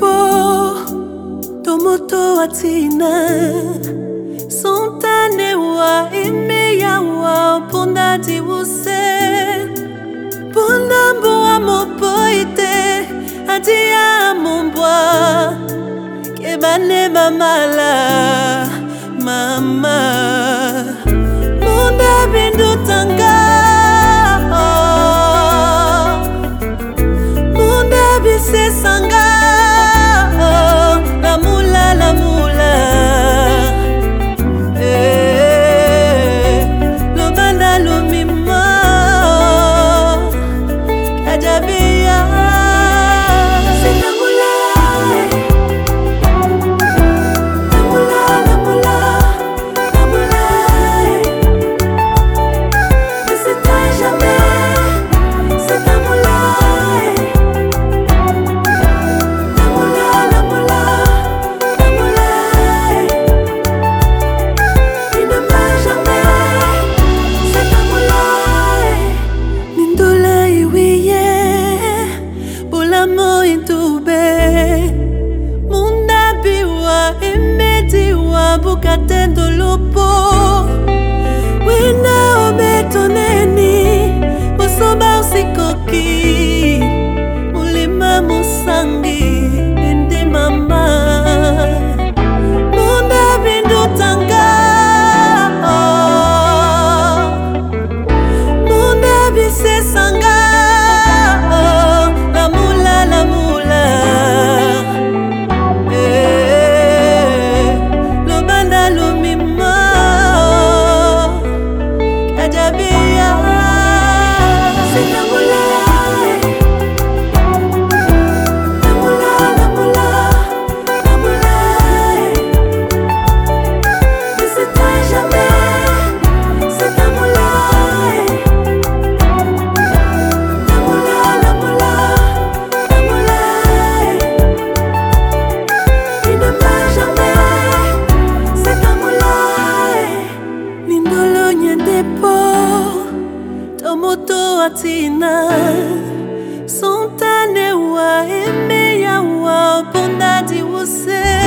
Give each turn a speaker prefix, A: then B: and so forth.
A: Po, tomo to atina Sontane wa eme ya wa Ponda di wuse. Ponda mbo amo po ite Adi amo mbwa Kebane mamala Mama, mama. se sangra. propósito. moto atina santane wa emeya wa se.